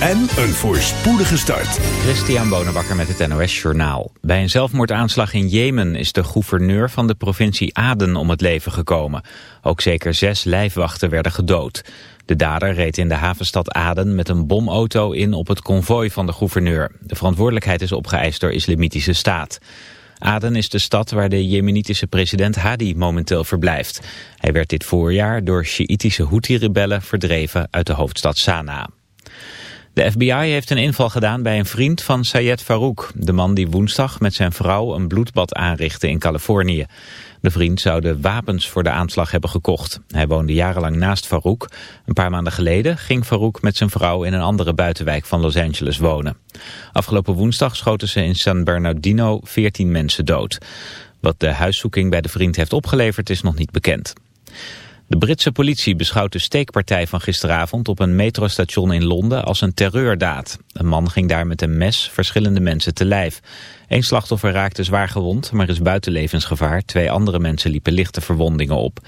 en een voorspoedige start. Christian Bonenbakker met het NOS Journaal. Bij een zelfmoordaanslag in Jemen is de gouverneur van de provincie Aden om het leven gekomen. Ook zeker zes lijfwachten werden gedood. De dader reed in de havenstad Aden met een bomauto in op het konvooi van de gouverneur. De verantwoordelijkheid is opgeëist door Islamitische Staat. Aden is de stad waar de jemenitische president Hadi momenteel verblijft. Hij werd dit voorjaar door Sjiitische Houthi-rebellen verdreven uit de hoofdstad Sanaa. De FBI heeft een inval gedaan bij een vriend van Sayed Farouk, de man die woensdag met zijn vrouw een bloedbad aanrichtte in Californië. De vriend zou de wapens voor de aanslag hebben gekocht. Hij woonde jarenlang naast Farouk. Een paar maanden geleden ging Farouk met zijn vrouw in een andere buitenwijk van Los Angeles wonen. Afgelopen woensdag schoten ze in San Bernardino 14 mensen dood. Wat de huiszoeking bij de vriend heeft opgeleverd is nog niet bekend. De Britse politie beschouwt de steekpartij van gisteravond op een metrostation in Londen als een terreurdaad. Een man ging daar met een mes verschillende mensen te lijf. Eén slachtoffer raakte zwaar gewond, maar is buiten levensgevaar. Twee andere mensen liepen lichte verwondingen op.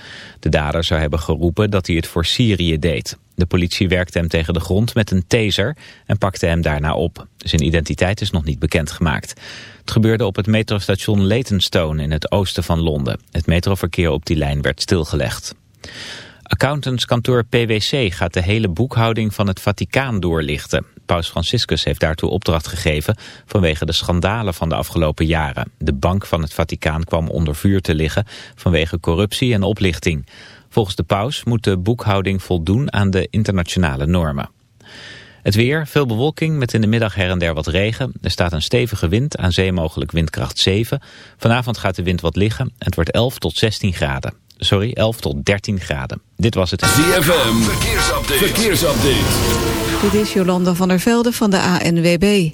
De dader zou hebben geroepen dat hij het voor Syrië deed. De politie werkte hem tegen de grond met een taser en pakte hem daarna op. Zijn identiteit is nog niet bekendgemaakt. Het gebeurde op het metrostation Leytonstone in het oosten van Londen. Het metroverkeer op die lijn werd stilgelegd. Accountantskantoor PwC gaat de hele boekhouding van het Vaticaan doorlichten. Paus Franciscus heeft daartoe opdracht gegeven vanwege de schandalen van de afgelopen jaren. De bank van het Vaticaan kwam onder vuur te liggen vanwege corruptie en oplichting. Volgens de paus moet de boekhouding voldoen aan de internationale normen. Het weer, veel bewolking met in de middag her en der wat regen. Er staat een stevige wind, aan zee mogelijk windkracht 7. Vanavond gaat de wind wat liggen. Het wordt 11 tot 16 graden sorry, 11 tot 13 graden. Dit was het... ZFM, verkeersupdate. verkeersupdate. Dit is Jolanda van der Velde van de ANWB.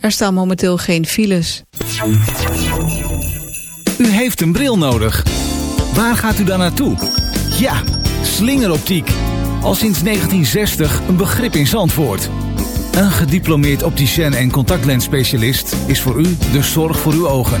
Er staan momenteel geen files. U heeft een bril nodig. Waar gaat u dan naartoe? Ja, slingeroptiek. Al sinds 1960 een begrip in Zandvoort. Een gediplomeerd opticien en contactlensspecialist is voor u de zorg voor uw ogen.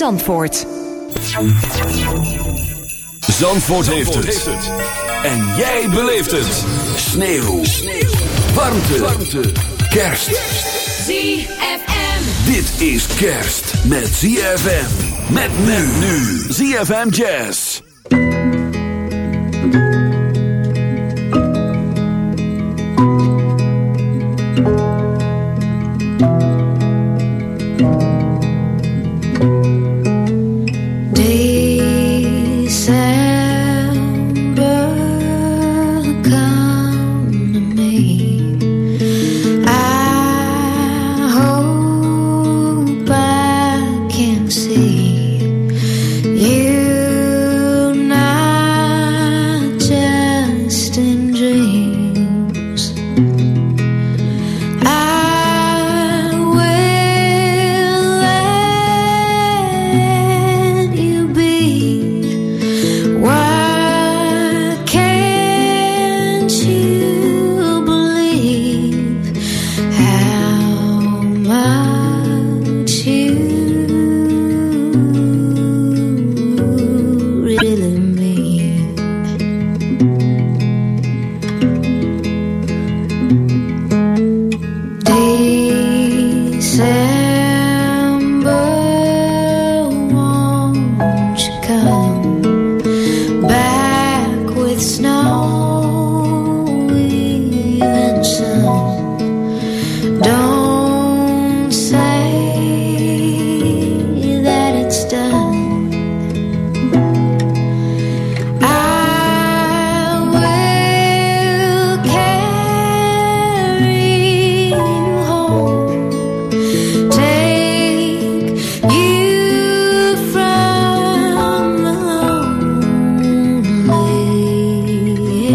Zandvoort. Zandvoort, heeft, het. En jij beleeft het. Sneeuw. Warmte. Warmte. Kerst. ZFM. Dit is kerst met ZFM. Met men nu. ZFM Jazz.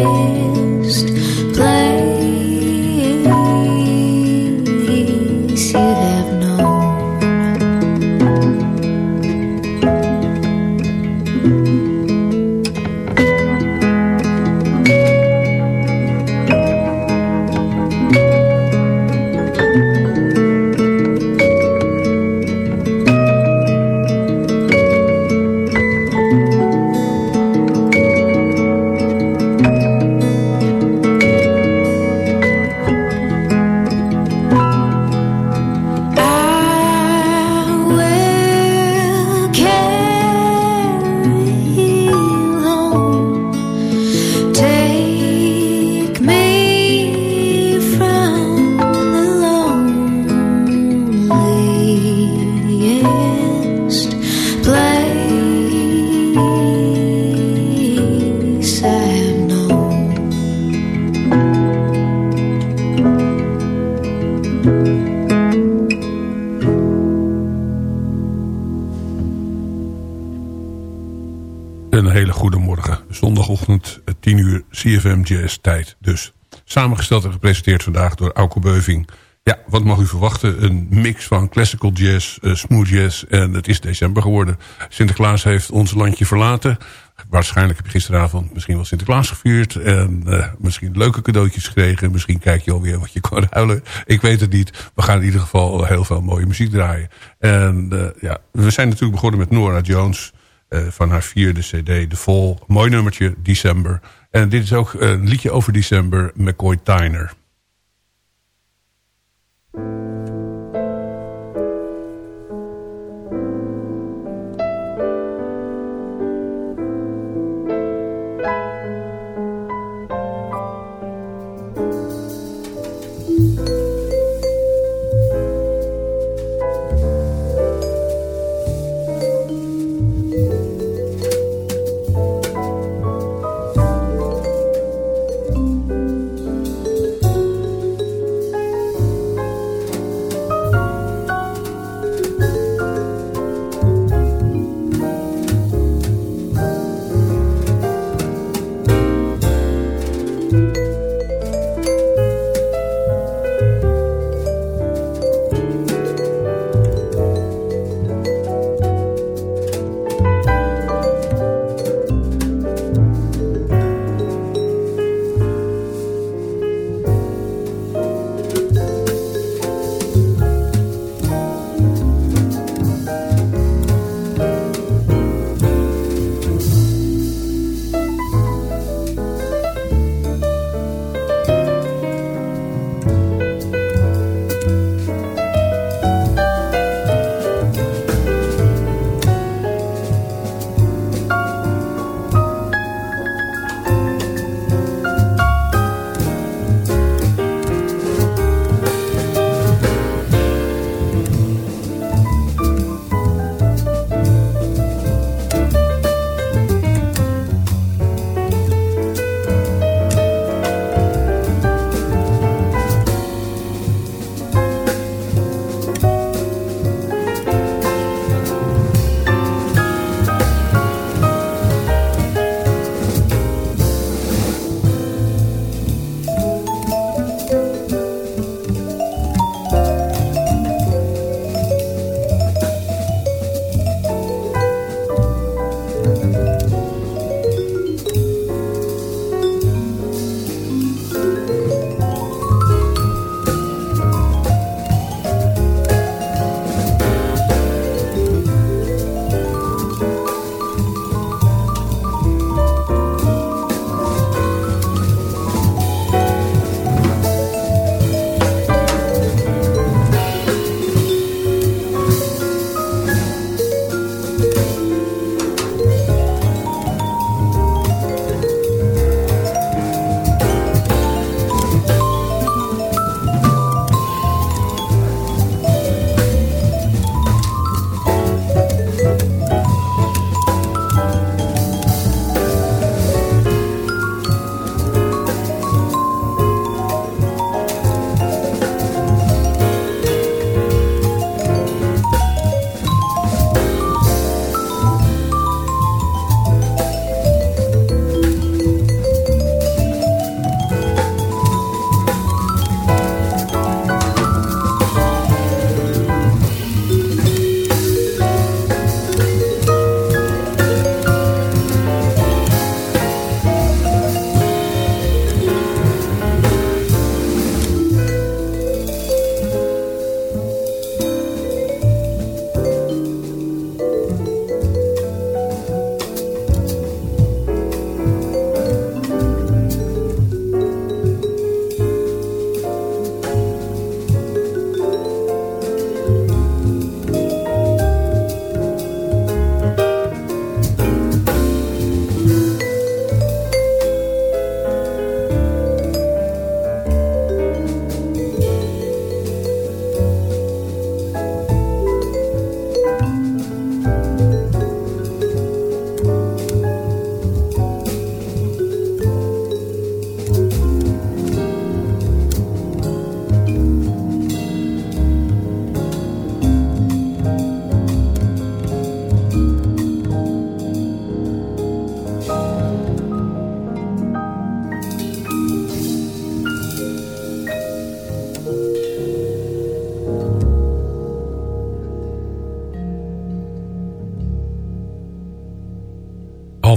day. CFM Jazz tijd dus. Samengesteld en gepresenteerd vandaag door Auke Beuving. Ja, wat mag u verwachten? Een mix van classical jazz, uh, smooth jazz en het is december geworden. Sinterklaas heeft ons landje verlaten. Waarschijnlijk heb je gisteravond misschien wel Sinterklaas gevierd. En uh, misschien leuke cadeautjes gekregen. Misschien kijk je alweer wat je kan ruilen. Ik weet het niet. We gaan in ieder geval heel veel mooie muziek draaien. En uh, ja, we zijn natuurlijk begonnen met Nora Jones. van haar vierde cd, The Fall. Mooi nummertje, December. En dit is ook een liedje over december, McCoy Tyner.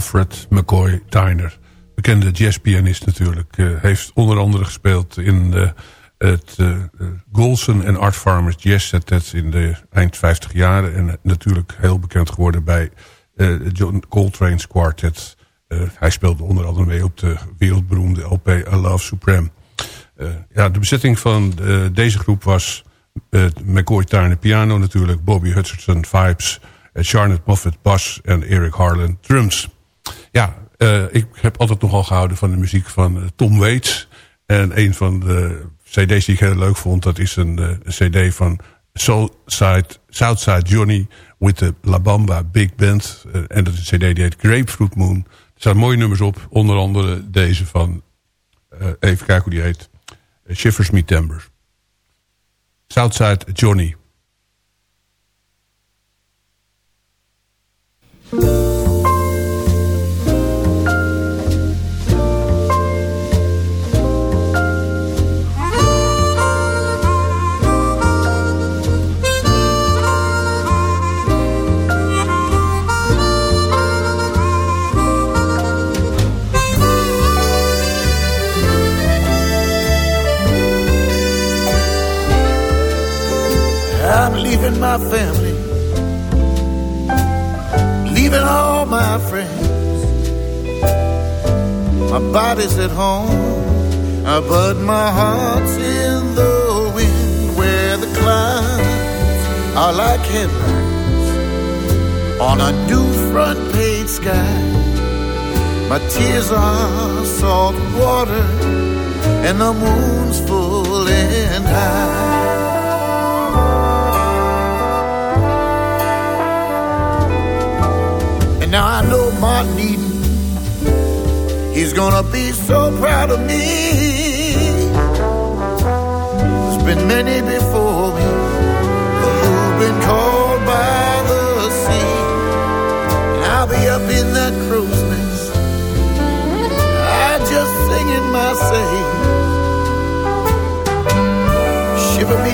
Alfred McCoy Tyner. Bekende jazzpianist natuurlijk. Uh, heeft onder andere gespeeld in uh, het uh, Golson en Art Farmers Jazz in de eind 50 jaren. En natuurlijk heel bekend geworden bij John Coltrane's Quartet. hij speelde onder andere mee op de wereldberoemde LP I Love Supreme. ja, de bezetting van deze groep was McCoy Tyner piano natuurlijk. Bobby Hutcherson vibes... Charlotte Moffat bas en Eric Harlan drums. Ja, uh, ik heb altijd nogal gehouden van de muziek van uh, Tom Waits. En een van de cd's die ik heel leuk vond... dat is een, een cd van Southside Johnny... with the La Bamba Big Band. en dat is een cd die heet Grapefruit Moon. Er staan mooie nummers op. Onder andere deze van... even kijken hoe die heet. Shivers Me Timbers. Southside Johnny. Tears are salt water, and the moon's full and high. And now I know Martin Eden, he's gonna be so proud of me. There's been many before me who've been called singing my say. Shiver me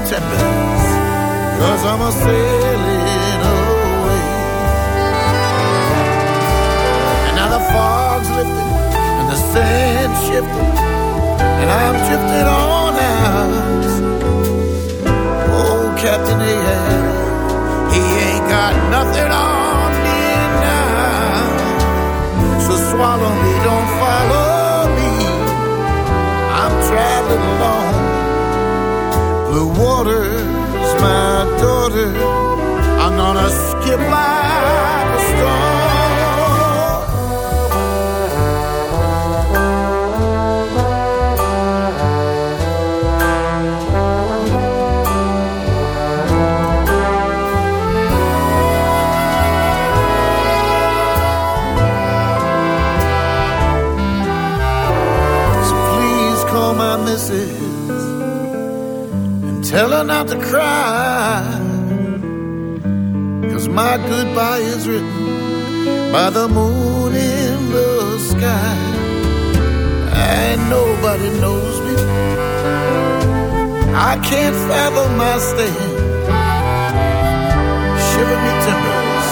I'm a sailing away. And now the fog's lifting and the shifting, and I'm drifting on out. Oh, Captain Ahab, he ain't got nothing on me now. So swallow me, don't follow. I'm. Blue water's my daughter. I'm gonna skip like not to cry. Cause my goodbye is written by the moon in the sky. And nobody knows me. I can't fathom my stand. Shiver me timbers,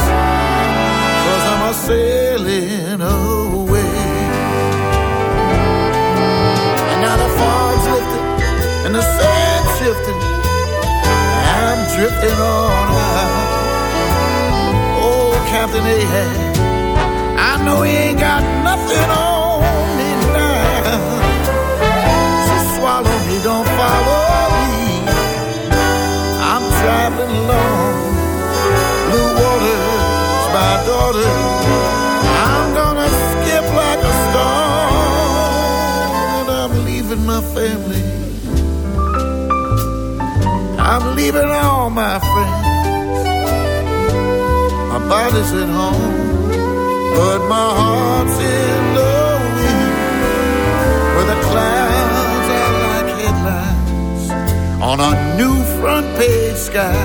cause I'm a sailing away. And now the fog's lifting and the sand shifting. Drifting on out. Oh, Captain Ahab, I know he ain't got nothing on me now. So swallow me, don't follow me. I'm traveling alone. Blue water's my daughter. I'm gonna skip like a stone. And I'm leaving my family. I'm leaving all my friends. My body's at home, but my heart's in the wind. Where the clouds are like headlines on a new front page sky.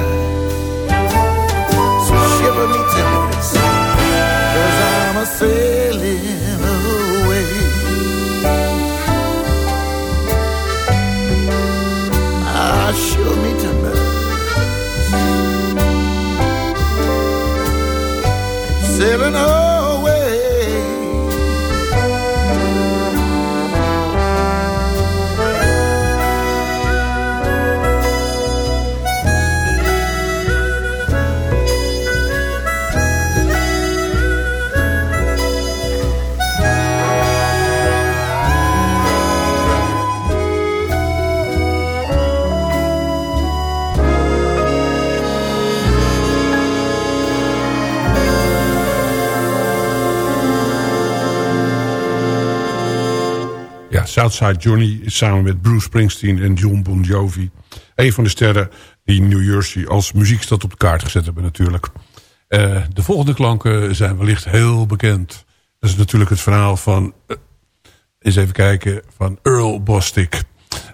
So shiver me timbers, cause I'm a sailing Southside Johnny is samen met Bruce Springsteen en John Bon Jovi... een van de sterren die New Jersey als muziekstad op de kaart gezet hebben natuurlijk. Uh, de volgende klanken zijn wellicht heel bekend. Dat is natuurlijk het verhaal van... Uh, eens even kijken, van Earl Bostic...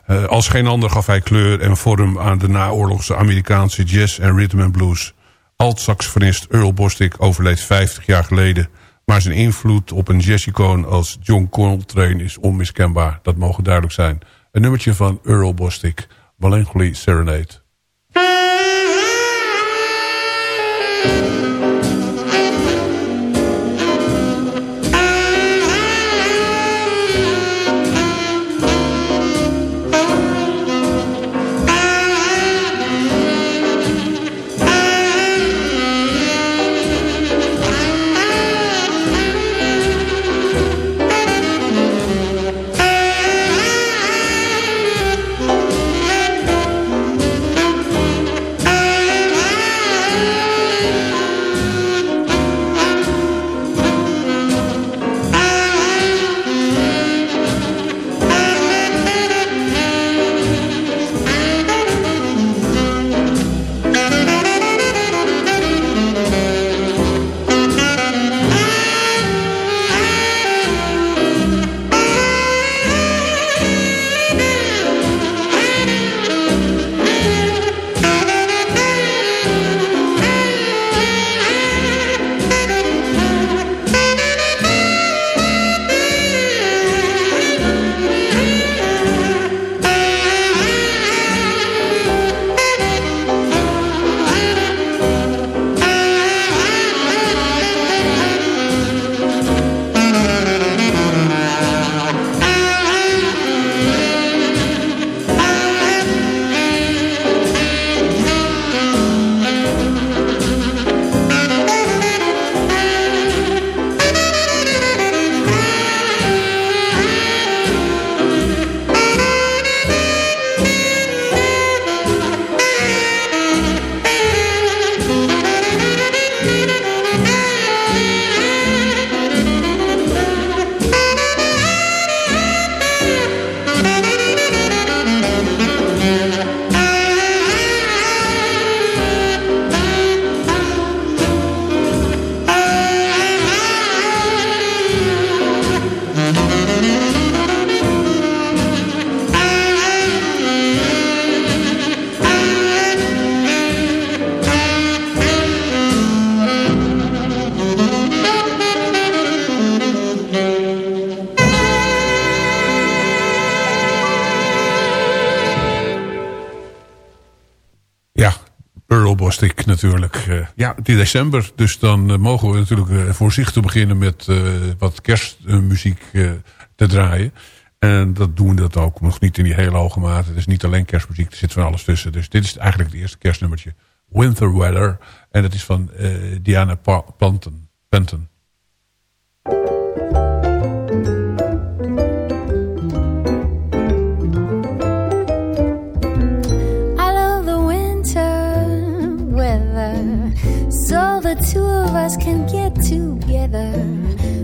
Uh, als geen ander gaf hij kleur en vorm aan de naoorlogse Amerikaanse jazz en rhythm and blues. Alt-saxofonist Earl Bostic overleed 50 jaar geleden... maar zijn invloed op een jazzicoon als John Coltrane is onmiskenbaar. Dat mogen duidelijk zijn. Een nummertje van Earl Bostic, Melancholy Serenade. Natuurlijk. Uh, ja, is december, dus dan uh, mogen we natuurlijk uh, voorzichtig beginnen met wat kerstmuziek te draaien. En dat doen we dat ook nog niet in die hele hoge mate. Het is niet alleen kerstmuziek, er zit van alles tussen. Dus dit is eigenlijk het eerste kerstnummertje. Winter Weather. En dat is van Diana. Penton. Us can get together.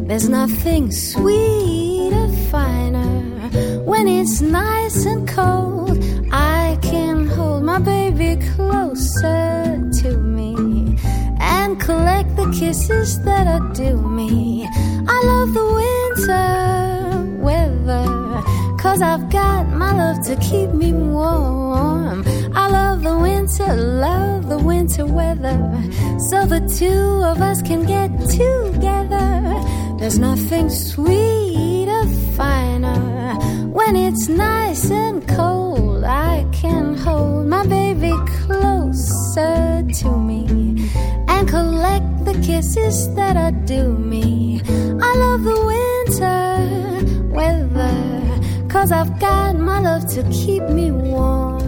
There's nothing sweeter, finer. When it's nice and cold, I can hold my baby closer to me and collect the kisses that are due me. I love the winter weather, cause I've got my love to keep me warm. I love the winter, love the winter weather so the two of us can get together. There's nothing sweeter, finer. When it's nice and cold, I can hold my baby closer to me and collect the kisses that are due me. I love the winter cause I've got my love to keep me warm.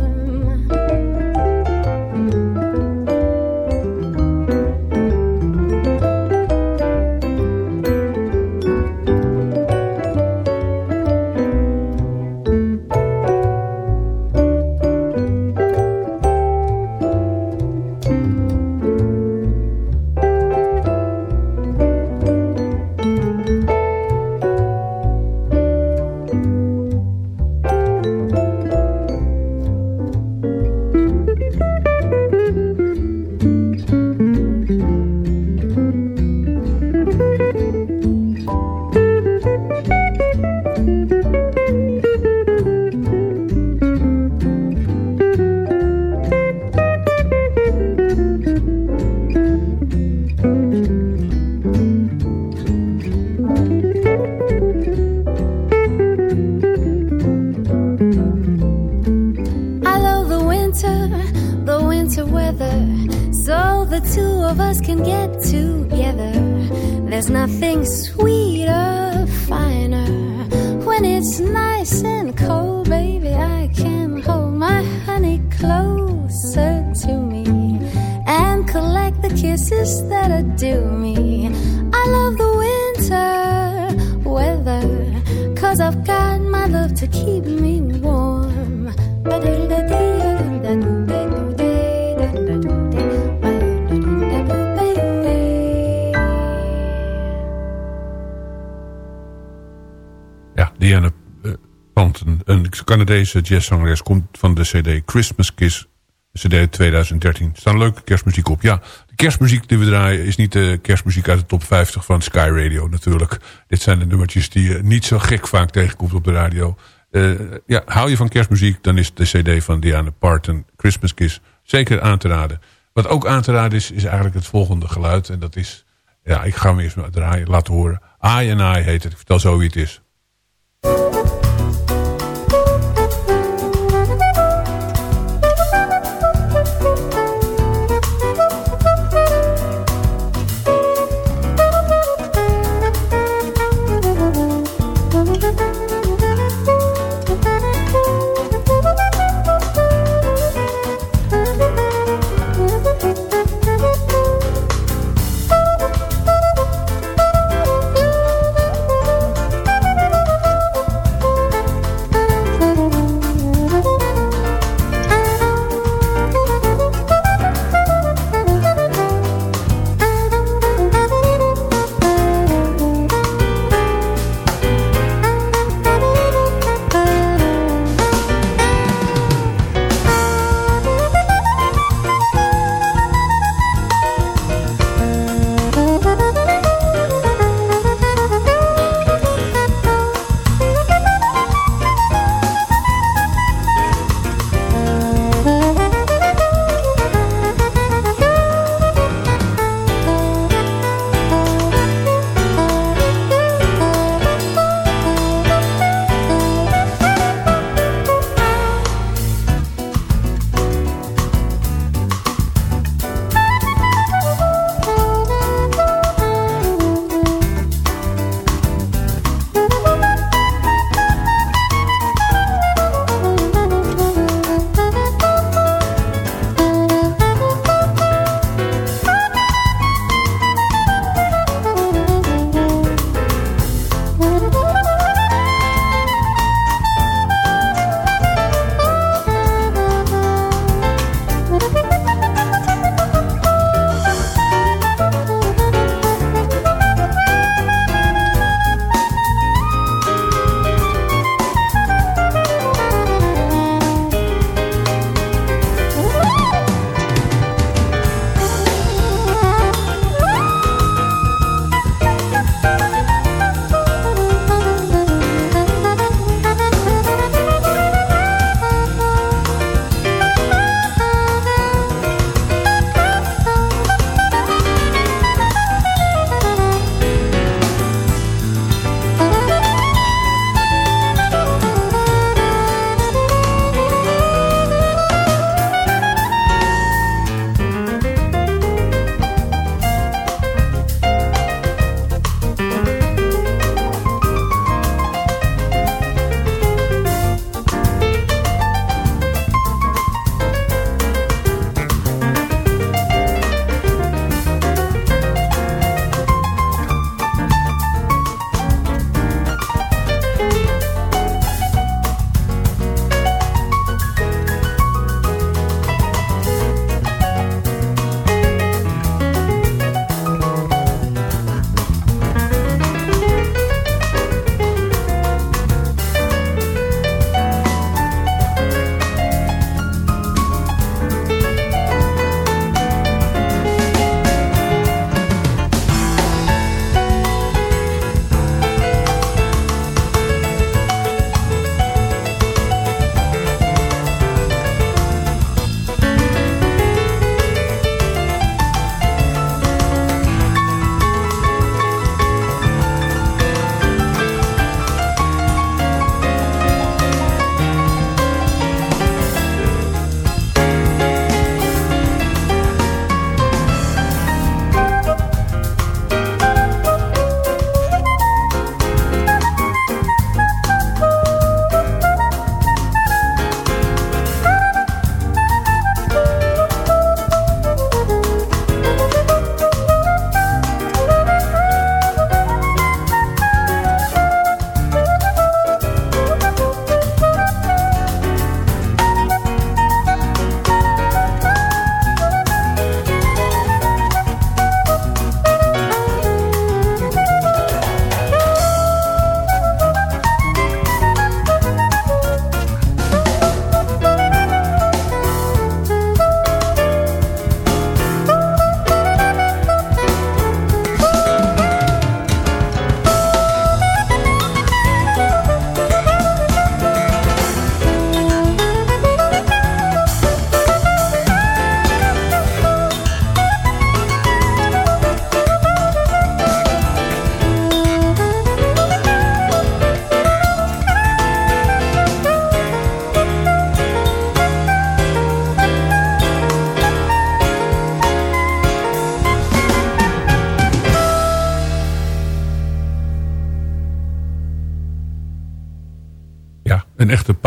Canadese jazzzangeres, komt van de cd Christmas Kiss, cd uit 2013. Er staan leuke kerstmuziek op. Ja, de kerstmuziek die we draaien is niet de kerstmuziek uit de top 50 van Sky Radio natuurlijk. Dit zijn de nummertjes die je niet zo gek vaak tegenkomt op de radio. Uh, ja, hou je van kerstmuziek, dan is de cd van Diana Parton, Christmas Kiss, zeker aan te raden. Wat ook aan te raden is, is eigenlijk het volgende geluid. En dat is, ja, ik ga hem eerst maar draaien, laten horen. I and I heet het, ik vertel zo wie het is.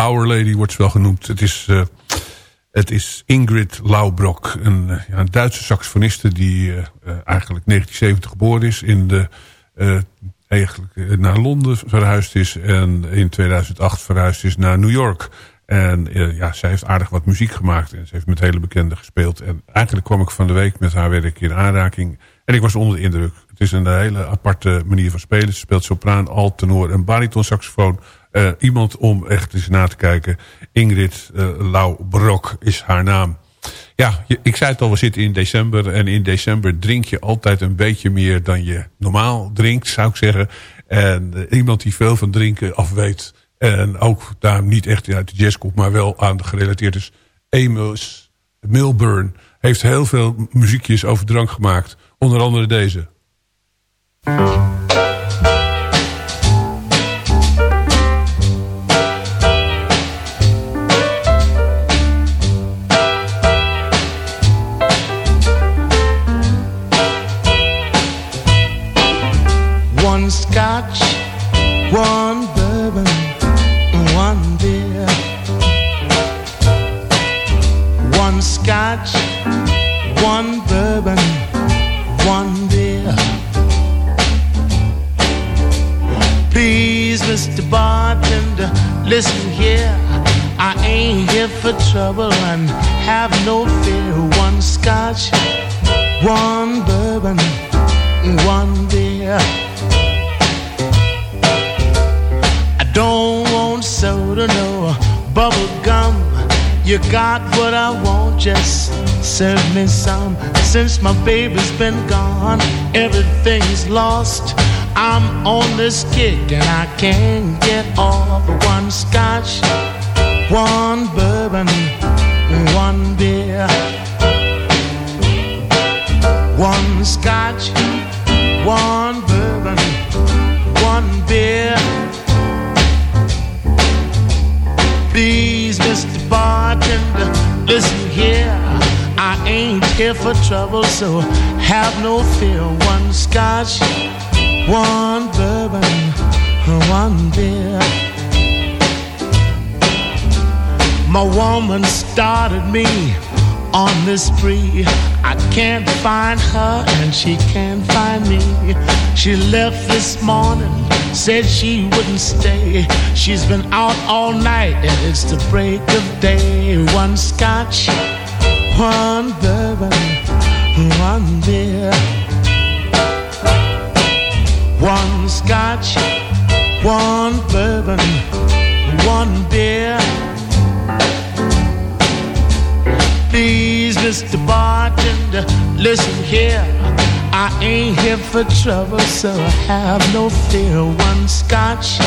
Power lady wordt ze wel genoemd. Het is, uh, het is Ingrid Laubrok, een, ja, een Duitse saxofoniste die uh, eigenlijk 1970 geboren is. In de, eigenlijk naar Londen verhuisd is en in 2008 verhuisd is naar New York. En ja, zij heeft aardig wat muziek gemaakt en ze heeft met hele bekenden gespeeld. En eigenlijk kwam ik van de week met haar werk in aanraking. En ik was onder de indruk. Het is een hele aparte manier van spelen. Ze speelt sopraan, alt, tenor en bariton saxofoon. Uh, iemand om echt eens na te kijken. Ingrid uh, Laubrok is haar naam. Ja, ik zei het al, we zitten in december. En in december drink je altijd een beetje meer dan je normaal drinkt, zou ik zeggen. En iemand die veel van drinken af weet. En ook daar niet echt uit de jazz komt, maar wel aan gerelateerd is. Amos Milburn heeft heel veel muziekjes over drank gemaakt. Onder andere deze. Me some. Since my baby's been gone, everything's lost. I'm on this kick and I can't get off. One scotch, one bourbon, one beer. One scotch, here for trouble, so have no fear. One scotch, one bourbon, one beer. My woman started me on this spree. I can't find her and she can't find me. She left this morning, said she wouldn't stay. She's been out all night and it's the break of day. One scotch, one bourbon, one beer. One scotch, one bourbon, one beer. Please, Mr. Bartender, listen here. I ain't here for trouble, so have no fear. One scotch,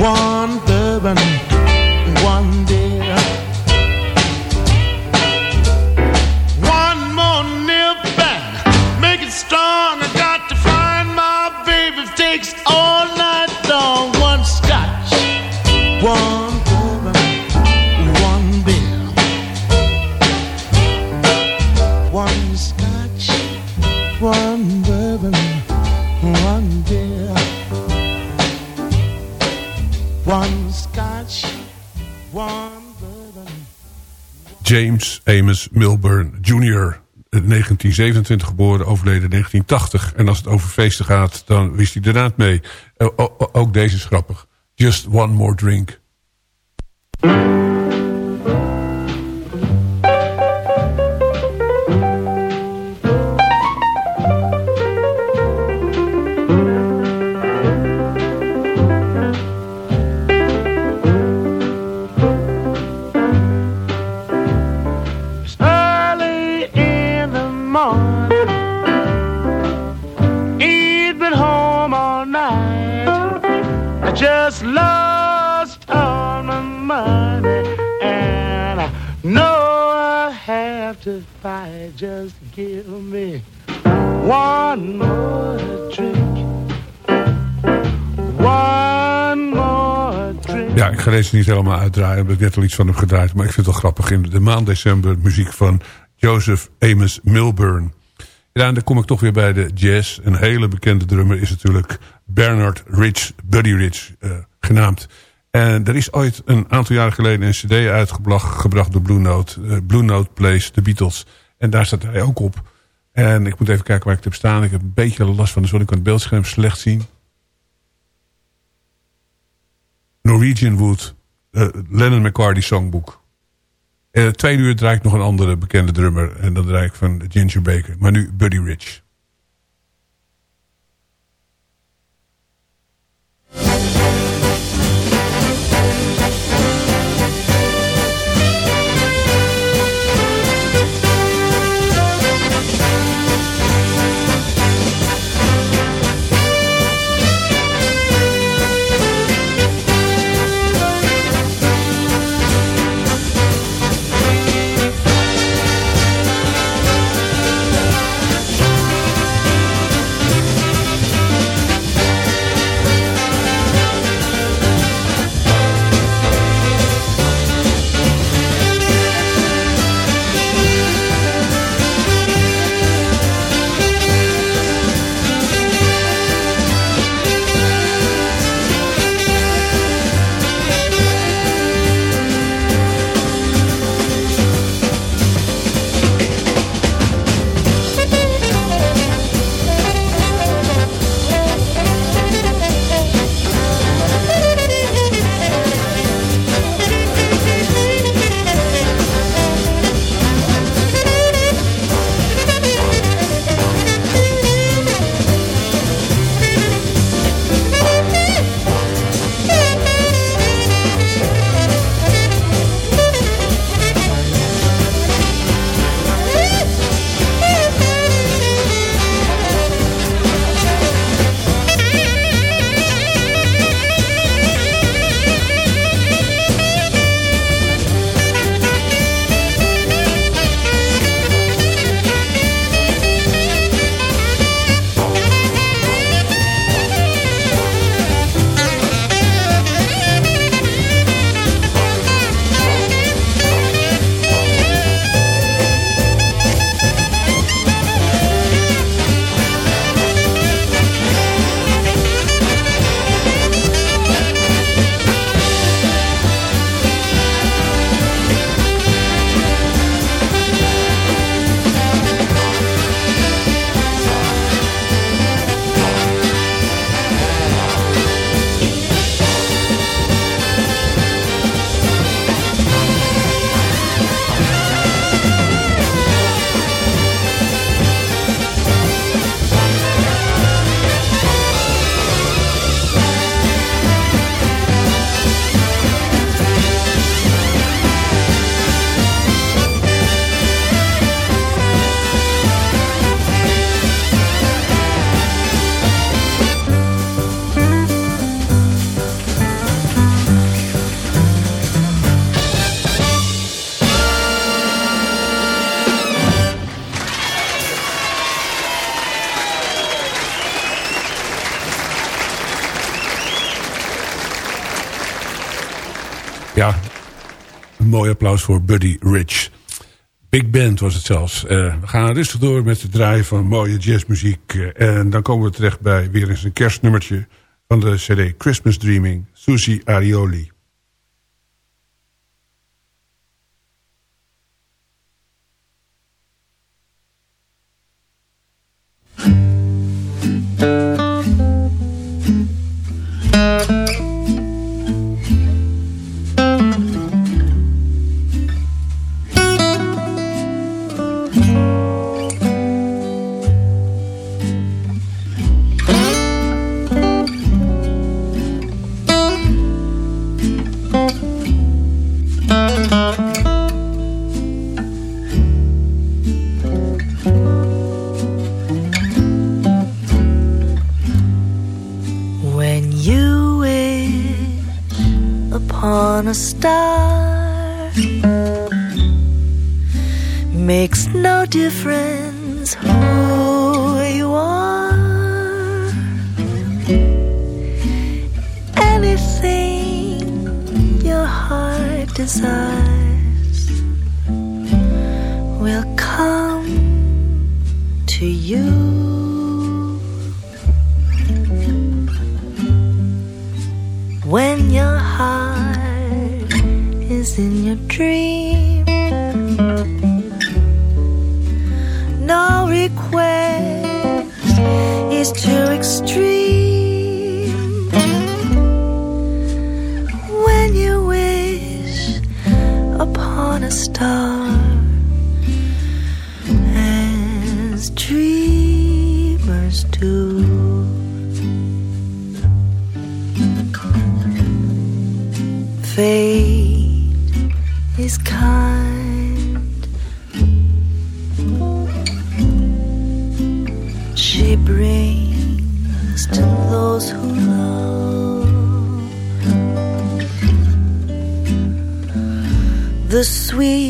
one bourbon, one beer. Amos Milburn Jr. 1927 geboren, overleden 1980. En als het over feesten gaat, dan wist hij de raad mee. O- ook deze is grappig. Just one more drink. Niet helemaal uitdraaien. Ik net al iets van hem gedraaid. Maar ik vind het wel grappig. In de maand december muziek van Joseph Amos Milburn. Ja, en dan kom ik toch weer bij de jazz. Een hele bekende drummer is natuurlijk Bernard Rich, Buddy Rich eh, genaamd. En er is ooit een aantal jaren geleden een cd uitgebracht door Blue Note. Uh, Blue Note Plays The Beatles. En daar staat hij ook op. En ik moet even kijken waar ik het heb staan. Ik heb een beetje last van, dus wil ik aan het beeldscherm slecht zien. Norwegian Wood. Uh, Lennon McCarthy Songbook. Uh, twee uur draai ik nog een andere bekende drummer. En dan draai ik van Ginger Baker. Maar nu Buddy Rich. Applaus voor Buddy Rich. Big Band was het zelfs. Uh, we gaan rustig door met het draaien van mooie jazzmuziek. Uh, en dan komen we terecht bij weer eens een kerstnummertje... van de cd Christmas Dreaming, Susie Arioli. desires will come to you. When your heart is in your dream, no request is too extreme. As dreamers do. Fate is kind. She brings to those who love the sweet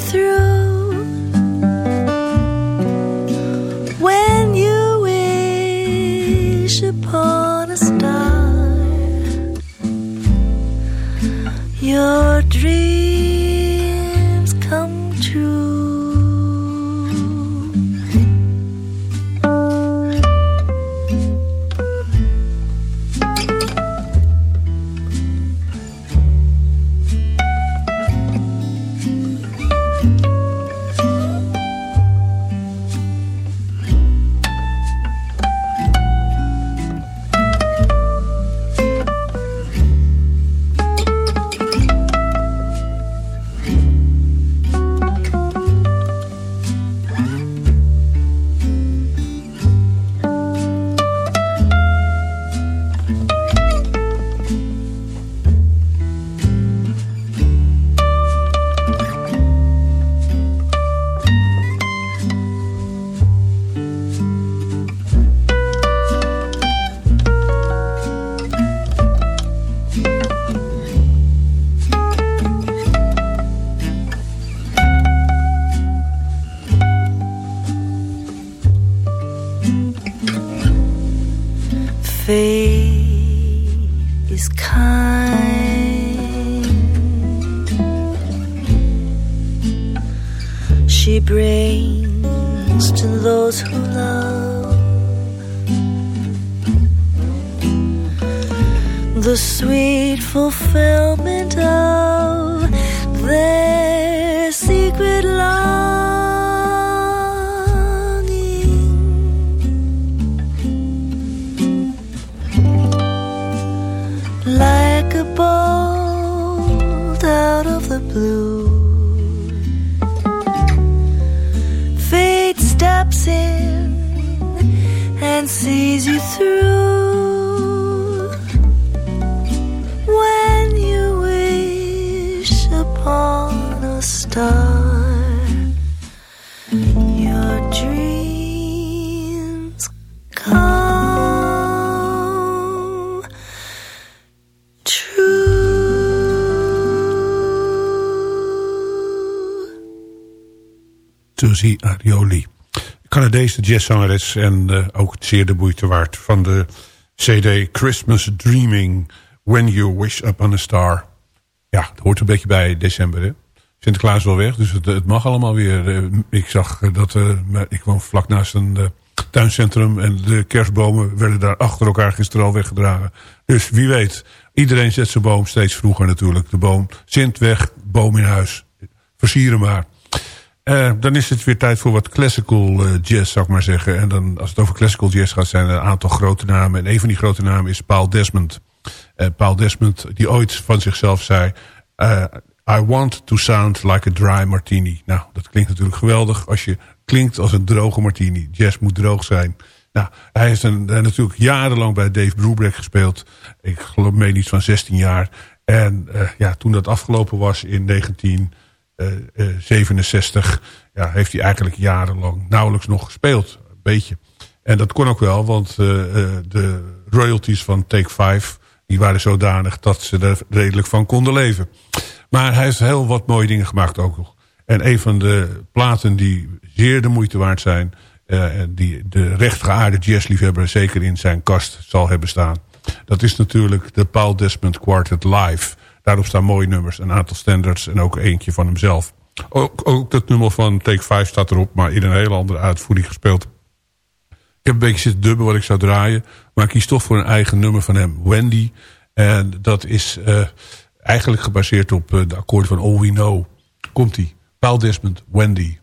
through. Susie Arioli. Canadese jazzzangeres en eh, ook zeer de moeite waard van de CD Christmas Dreaming When You Wish Upon a Star. Ja, het hoort een beetje bij december hè. Sinterklaas is wel weg, dus het, het mag allemaal weer. Eh, ik zag eh, dat, ik woon vlak naast een tuincentrum en de kerstbomen werden daar achter elkaar gisteren al weggedragen. Dus wie weet, iedereen zet zijn boom steeds vroeger natuurlijk. De boom, Sint weg, boom in huis. Versieren maar. Eh, dan is het weer tijd voor wat classical eh, jazz, zou ik maar zeggen. En dan, als het over classical jazz gaat, zijn er een aantal grote namen. En een van die grote namen is Paul Desmond. Eh, Paul Desmond, die ooit van zichzelf zei... I want to sound like a dry martini. Nou, dat klinkt natuurlijk geweldig als je klinkt als een droge martini. Jazz moet droog zijn. Nou, hij heeft een, natuurlijk jarenlang bij Dave Brubeck gespeeld. Ik geloof mee iets van 16 jaar. En ja, toen dat afgelopen was in 1967... ja, heeft hij eigenlijk jarenlang nauwelijks nog gespeeld. Een beetje. En dat kon ook wel, want eh, eh, de royalties van Take 5... die waren zodanig dat ze er redelijk van konden leven. Maar hij heeft heel wat mooie dingen gemaakt ook nog. En een van de platen die zeer de moeite waard zijn... Uh, die de rechtgeaarde jazzliefhebber zeker in zijn kast zal hebben staan... dat is natuurlijk de Paul Desmond Quartet Live. Daarop staan mooie nummers, een aantal standards en ook eentje van hemzelf. Ook, ook dat nummer van Take 5 staat erop, maar in een hele andere uitvoering gespeeld. Ik heb een beetje zitten dubben wat ik zou draaien. Maar ik kies toch voor een eigen nummer van hem, Wendy. En dat is uh, eigenlijk gebaseerd op uh, de akkoorden van All We Know. Komt-ie. Paul Desmond, Wendy.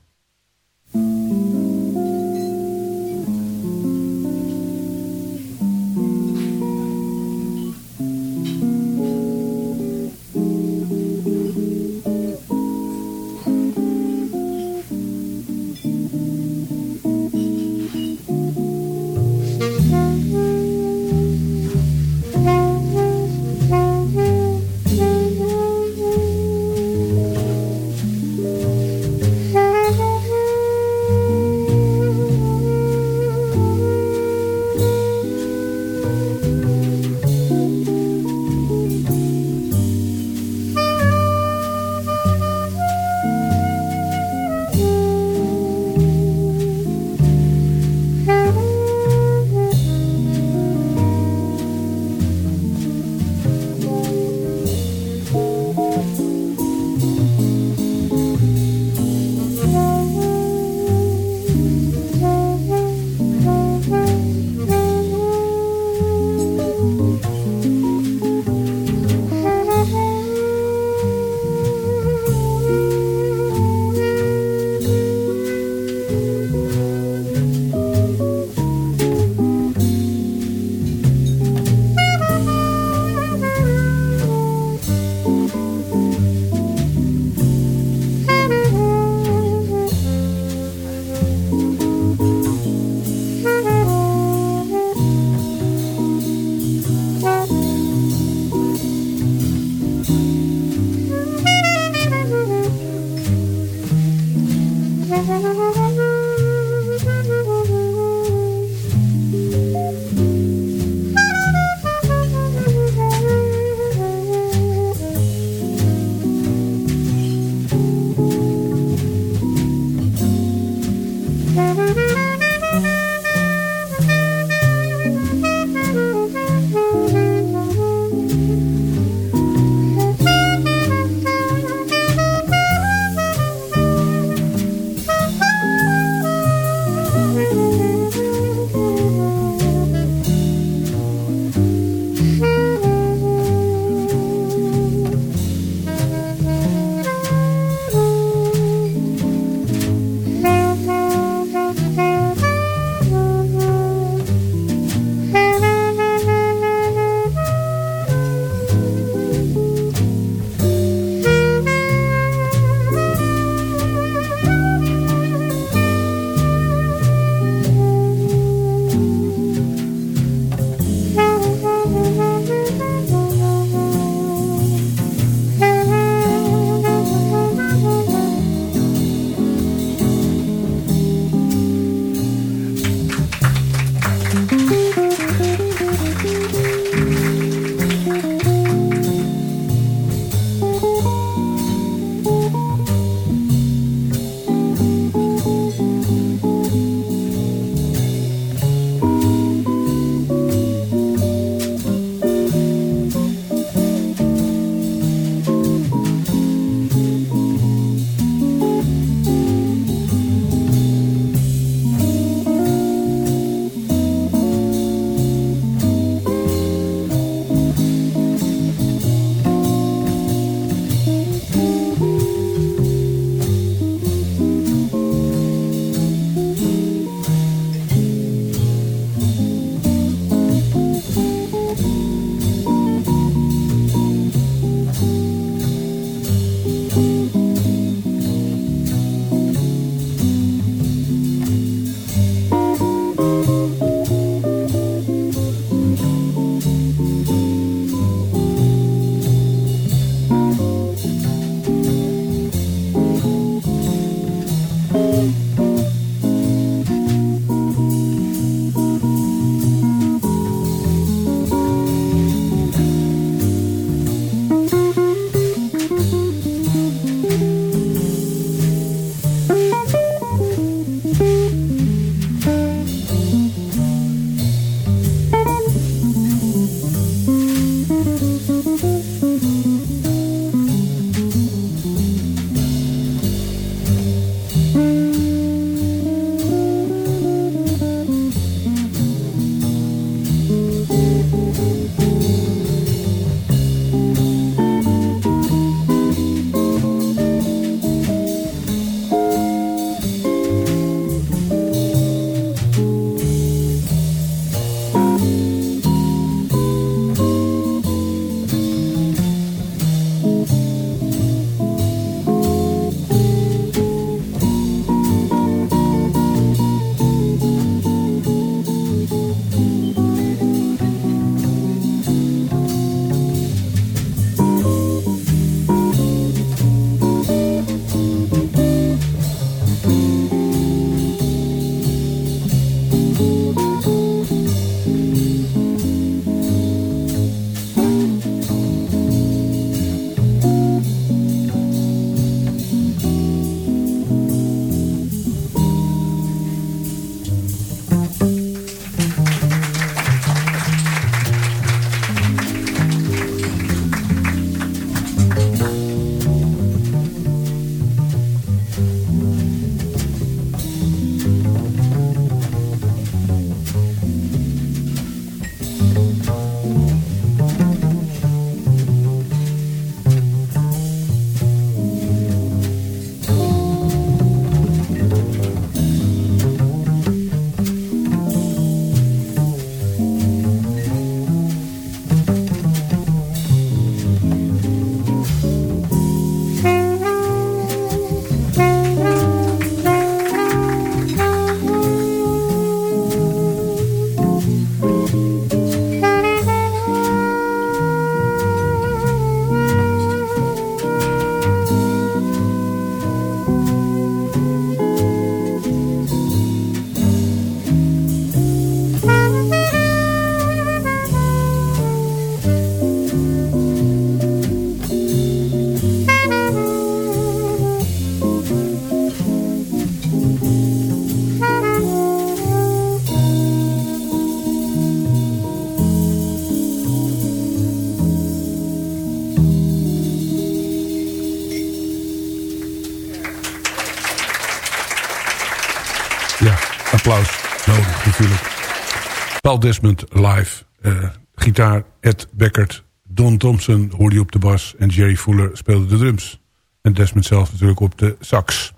Desmond live. Uh, gitaar Ed Beckert. Don Thompson hoorde je op de bas. En Jerry Fuller speelde de drums. En Desmond zelf natuurlijk op de sax.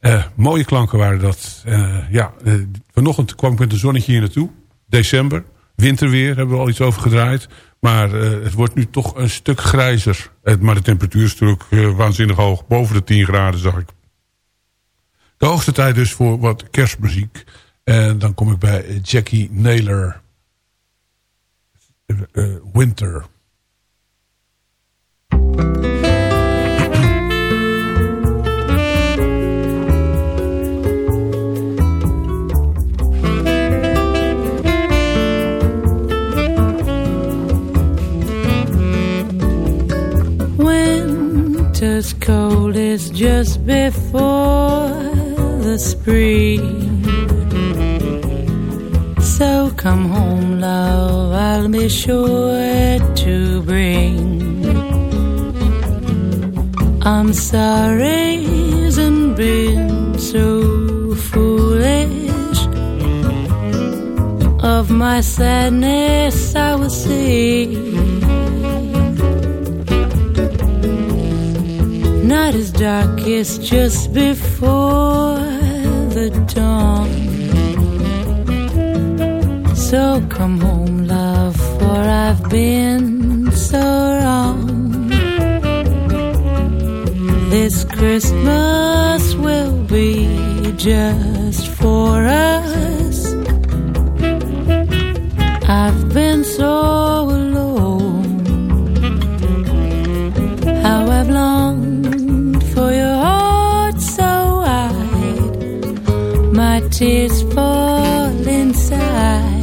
Uh, mooie klanken waren dat. Uh, ja, vanochtend kwam ik met een zonnetje hier naartoe. December. Winterweer hebben we al iets over gedraaid. Maar het wordt nu toch een stuk grijzer. maar de temperatuur is natuurlijk waanzinnig hoog. Boven de 10 graden zag ik. De hoogste tijd dus voor wat kerstmuziek. En dan kom ik bij Jackie Naylor. Uh, winter. Winter's cold is just before the spring so come home, love, I'll be sure to bring. I'm sorry, and been so foolish. Of my sadness, I will see. Night is darkest just before the dawn. So come home, love, for I've been so wrong. This Christmas will be just for us. I've been so alone. How I've longed for your heart so wide. My tears fall inside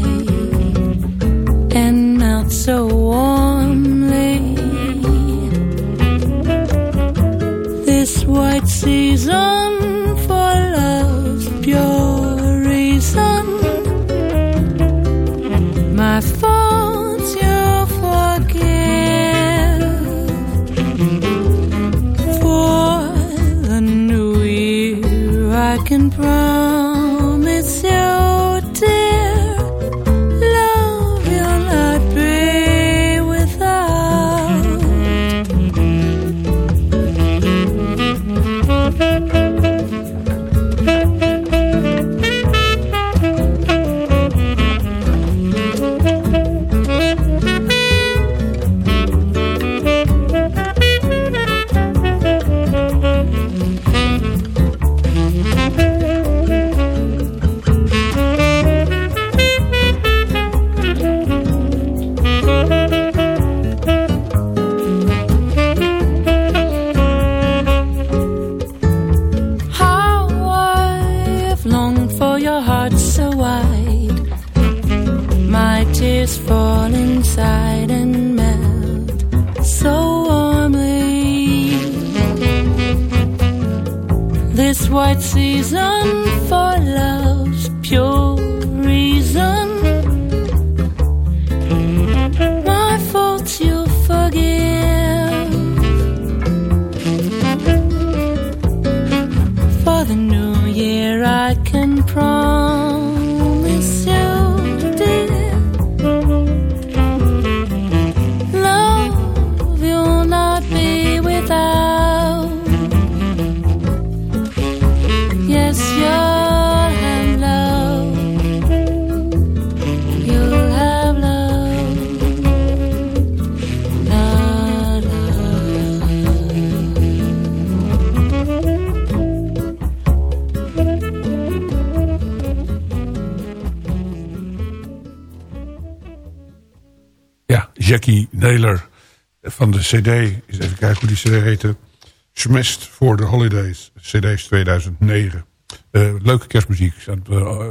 Naylor van de cd. Eens even kijken hoe die cd heette. Smashed for the Holidays. CD's 2009. Uh, leuke kerstmuziek. Uh,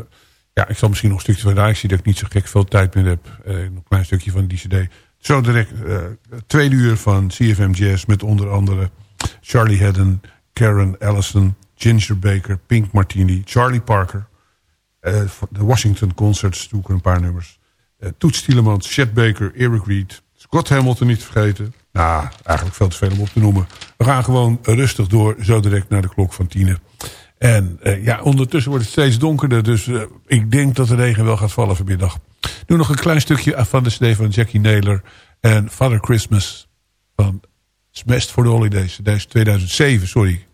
ja, ik zal misschien nog een stukje van draaien. Ik zie dat ik niet zo gek veel tijd meer heb. Uh, nog een klein stukje van die cd. Zo direct tweede uur van CFM Jazz. Met onder andere Charlie Haddon, Karen Allison, Ginger Baker, Pink Martini, Charlie Parker. de Washington Concerts doe ik een paar nummers. Toets Tielemans, Chet Baker, Eric Reed. Scott Hamilton niet vergeten. Nou, eigenlijk veel te veel om op te noemen. We gaan gewoon rustig door, zo direct naar de klok van tienen. En uh, ja, ondertussen wordt het steeds donkerder. Dus uh, ik denk dat de regen wel gaat vallen vanmiddag. Nu nog een klein stukje van de cd van Jackie Naylor. En Father Christmas van Smashed for the Holidays. Deze 2007, sorry.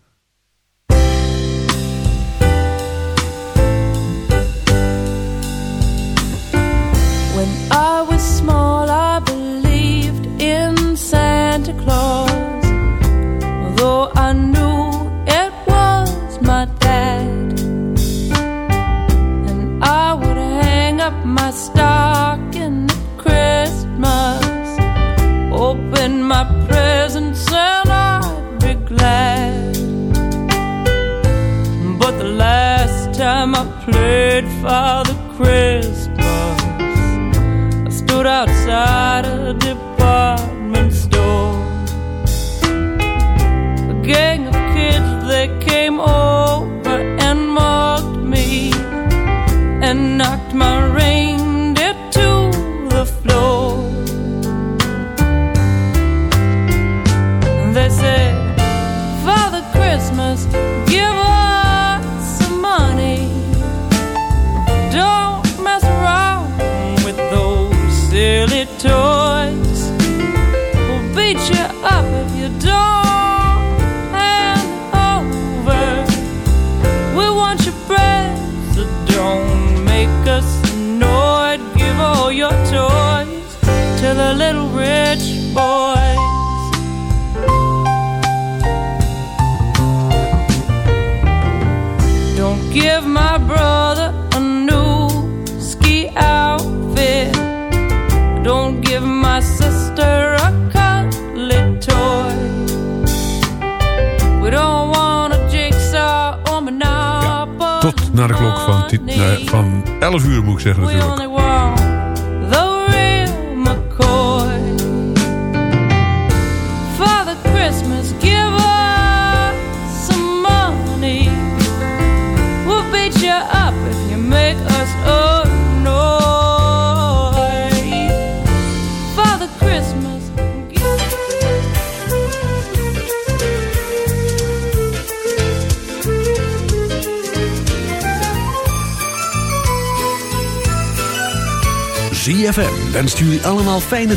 Time I played Father Christmas, I stood outside a department store. A gang of kids, they came over 11 uur moet ik zeggen natuurlijk. ZFM wenst jullie allemaal fijne